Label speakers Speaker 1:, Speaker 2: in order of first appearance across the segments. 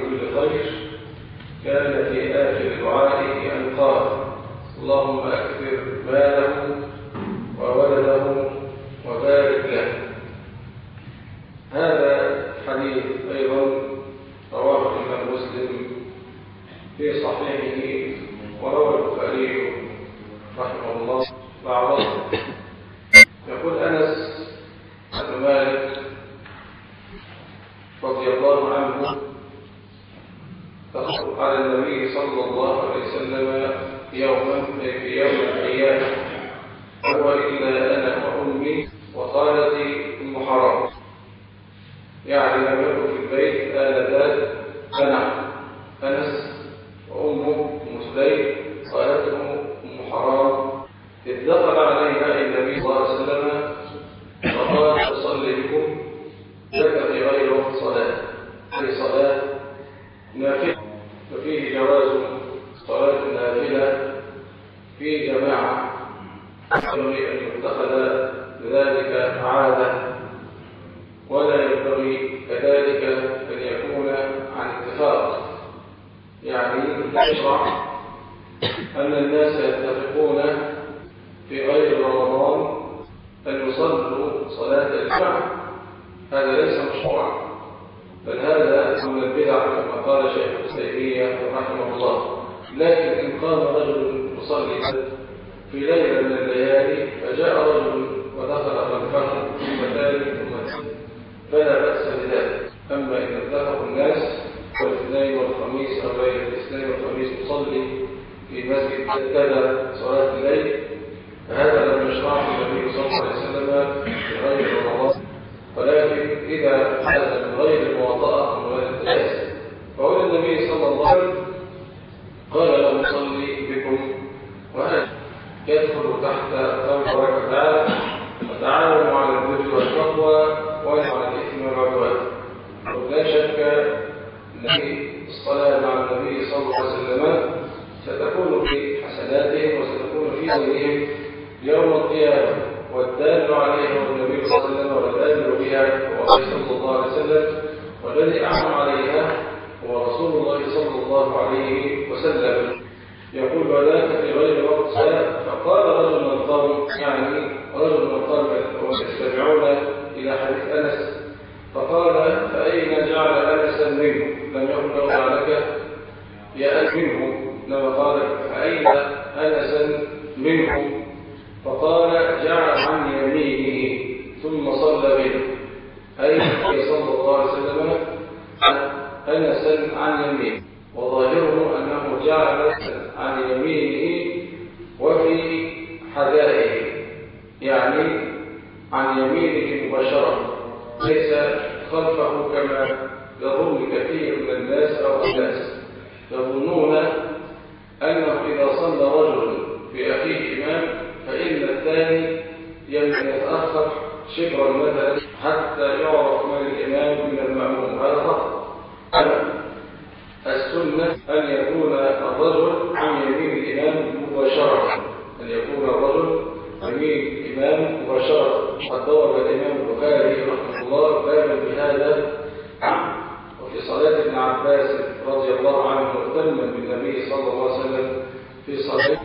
Speaker 1: كل خير. كان في آخر دعائه أن قال اللهم أكثر ماله وولده وبارك له. هذا حديث أيضا رواه الإمام مسلم في صحيحه وروى البخاري رحمه الله بعضه. يقول أنس بن مالك رضي الله عنه صلى الله عليه وسلم يوم في يوم القيامة. هو إلا أنا وأمي وخالتي المحرم. يعني لم يكن في البيت آلتان أنا أنس وأمه أم سليم خالته أم حرام إذ دخل عليها النبي صلى الله عليه وسلم يشرع أن الناس قال لأصلي بكم. وأنا يدخل تحت قول تبارك وتعالى وتعاونوا على البر والتقوى وعلى الإثم والعدوان. ولا شك أن الصلاة مع النبي صلى الله عليه وسلم ستكون في حسناتهم وستكون في دينهم يوم القيامة. والدال عليها النبي صلى الله عليه وسلم والدال بها هو صلى الله عليه وسلم والذي أعلم عليه منهم فقال جعل عن يمينه. ثم صلى بنا أي صلى الله عليه وسلم انس عن يمينه. مباشرة قد ضرب الإمام البخاري رحمه الله بابا بهذا وفي صلاة ابن عباس رضي الله عنه مهتما بالنبي صلى الله عليه وسلم في صلاته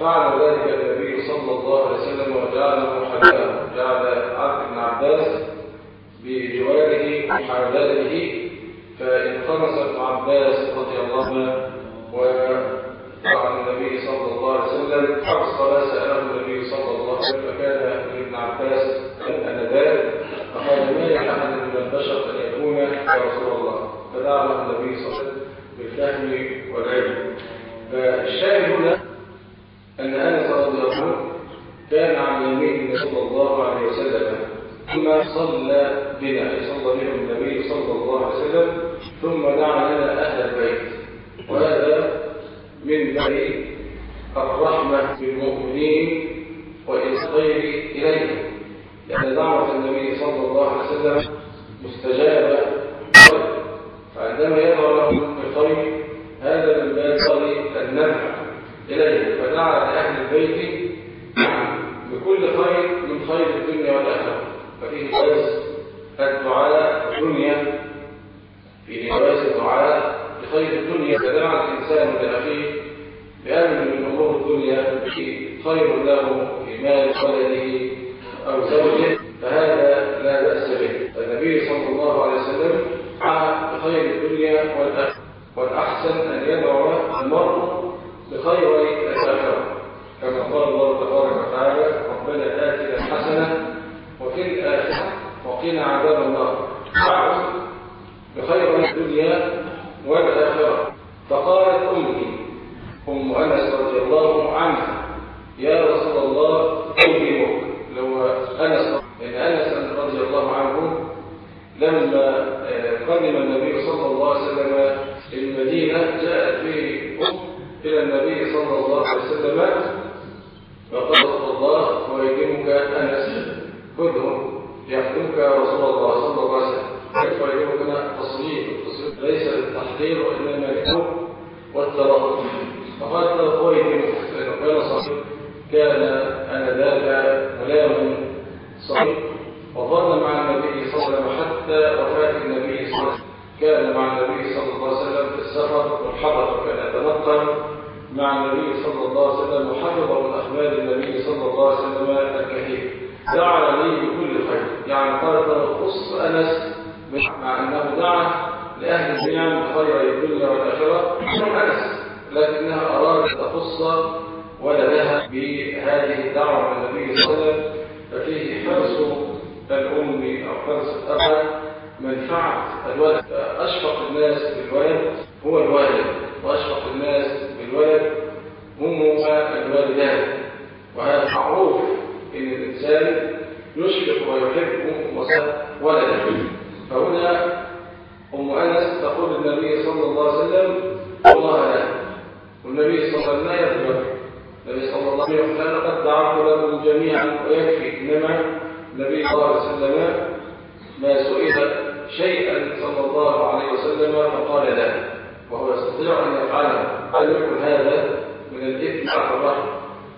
Speaker 1: فعل ذلك النبي صلى الله عليه وسلم وجعله حلاله جعل عبد بن عباس بجواره وحلاله فانخرس ابن عباس رضي الله عنه وعن النبي صلى الله عليه وسلم فصل سأله النبي صلى الله عليه وسلم فكان ابن عباس أنذاك فقال ما يحمل من البشر أن يكون يا رسول الله. فدعا النبي صلى الله عليه وسلم بالفهم والعلم فالشاهد هنا أن أنس رضي الله عنه كان عن يمين صلى الله عليه وسلم ثم صلى بنا صلى بنا النبي صلى الله عليه وسلم ثم دعا لنا أهل البيت. وهذا من بني الرحمة بالمؤمنين وإصغير إليهم لأن دعوة النبي صلى الله عليه وسلم مستجابة فعندما يدعو لهم بالخير هذا من باب النفع إليه فدعا لأهل البيت بكل خير من خير الدنيا والآخرة. ففيه جواز الدعاء الدنيا. في جواز الدعاء لخير الدنيا. فدعا الإنسان لأخيه بأمر من أمور الدنيا. خير له في مال ولده أو زوجه. فهذا لا بأس به. النبي صلى الله عليه وسلم دعا بخير الدنيا والآخرة. والأحسن أن يدعو المرء بخير الآخرة. كما قال الله تبارك وتعالى ربنا آتنا حسنة وفي الآخرة وقنا عذاب النار. دعوا بخير الدنيا والآخرة فقالت أمي أم أنس رضي الله عنها يا رسول الله أوهمك لو أنس إن أنس رضي الله عنه لما قدم النبي صلى الله عليه وسلم المدينة جاءت به أم إلى النبي صلى الله عليه وسلم فقالت الله ويدينك أنس خذه يخدمك رسول الله صلى الله عليه وسلم كيف يدينك تصريف التصريف ليس للتحضير وإنما فقالت له ويدينك لأنه كان صغير كان آنذاك غلاما صغير وظل مع النبي صلى الله عليه وسلم حتى وفاة النبي صلى الله عليه وسلم كان مع النبي صلى الله عليه وسلم في السفر والحضر وكان يتنقل مع النبي صلى الله عليه وسلم وحفظ من أخبار النبي صلى الله عليه وسلم الكثير دعا لي بكل خير يعني قال خص أنس مع أنه دعا لأهل بخير الدنيا والآخرة من أنس لكنها أرادت تخص ولدها بهذه الدعوة من النبي صلى الله عليه وسلم ففيه حرص الأم أو حرص الأب. منفعة الولد أشفق الناس بالولد هو الوالد وأشفق الناس بالولد هم الوالدان. وهذا معروف إن الإنسان يشفق ويحب ولده. فهنا أم أنس تقول النبي صلى الله عليه وسلم والله لا. والنبي صلى الله عليه وسلم لا يغفر النبي صلى الله عليه وسلم لقد دعوت لكم جميعا ويكفي إنما النبي صلى الله عليه وسلم ما سئل شيئا صلى الله عليه وسلم فقال لا. وهو يستطيع أن يفعله. هل يكون هذا من الإثم على الرحم؟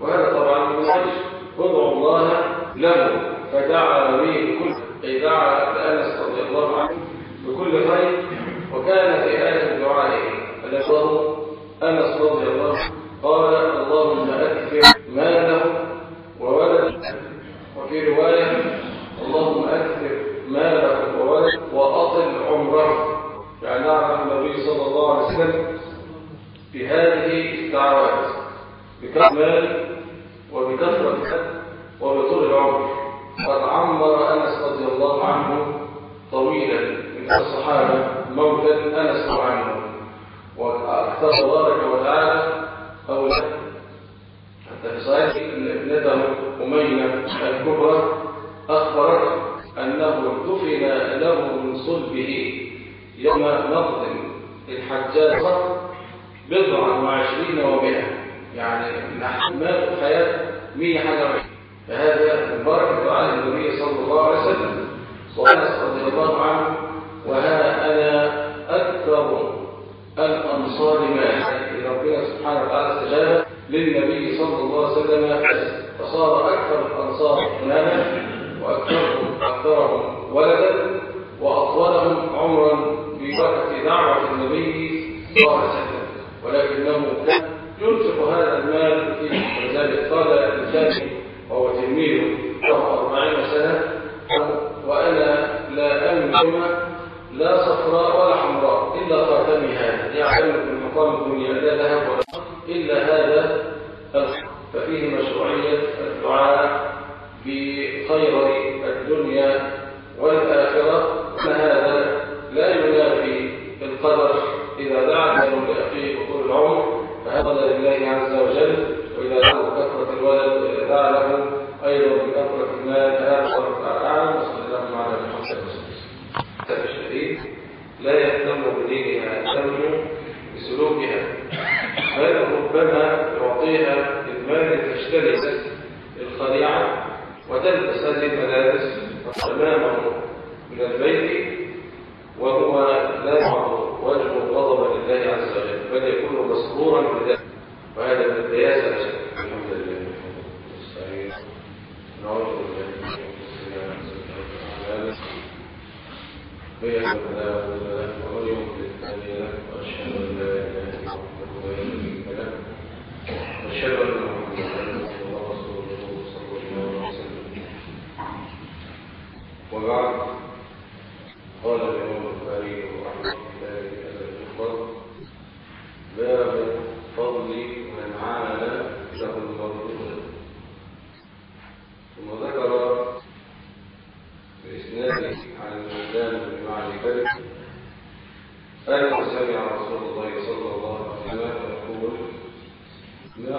Speaker 1: وهذا طبعا من الحج ادعوا الله له فدعا به كل أي دعا لأنس رضي الله عنه بكل خير وكان في آخر دعائه الذي أنس رضي الله عنه قال اللهم أكثر ماله وولده وفي رواية اللهم أكثر ماله وولده وأطل عمره نعرف النبي صلى الله عليه وسلم بهذه الدعوات بكثرة مال وبكثرة وبطول العمر. قد عمر أنس رضي الله عنه طويلا من الصحابة موتا أنس عنه. وأكثر تبارك وتعالى أولا. حتى في صحيح أن ابنته أمينة الكبرى أخبرت أنه دفن له صلبه يوم نقض الحجاج بضعا وعشرين ومئة يعني نحن مات حياة مية حاجة فهذا ببركة دعاء النبي صلى الله عليه وسلم. وأنس رضي الله عنه وها أنا أكثر الأنصار مالا ربنا سبحانه وتعالى استجاب للنبي صلى الله عليه وسلم فصار أكثر الأنصار مالا وأكثرهم أكثرهم ولدا وأطولهم عمرا ببركة دعوة النبي صلى الله عليه وسلم ولكنه كان ينفق هذا المال في ولذلك قال الثاني وهو تلميذه له أربعين سنة وأنا أملك لا صفراء ولا حمراء إلا خاتمي هذا يعلم في مقام الدنيا لا ذهب ولا إلا هذا ففيه مشروعية الدعاء بخير الدنيا والآخرة هذا لا ينافي القدر إذا دعا له لأخيه بطول العمر فهذا لله عز وجل وإذا دعا بكثرة الولد وإذا دعا له أيضا بكثرة المال هذا الله أعلم وصلى الله على محمد وسلم الشديد لا يهتم بدينها يهتم بسلوكها بل ربما يعطيها المال تشتري الخليعة وتلبس هذه الملابس أمامه من البيت وهو لا يعرض وجهه غضبا لله عز وجل بل يكون مسرورا بذلك وهذا من الدياسة لا شك الحمد لله نستعين نعوذ بالله بيد الله وله ومن يضلل فهادي له واشهد ان لا اله الا الله وحده لا شريك له واشهد ان محمدا عبده ورسوله صلى الله عليه وسلم وبعد قال الإمام البخاري رحمه الله هذا الفضل باب فضل من عمل له المرض ثم ذكر بإسناده عن الميدان بن معدي كذب أنه سمع رسول الله صلى الله عليه وسلم يقول ما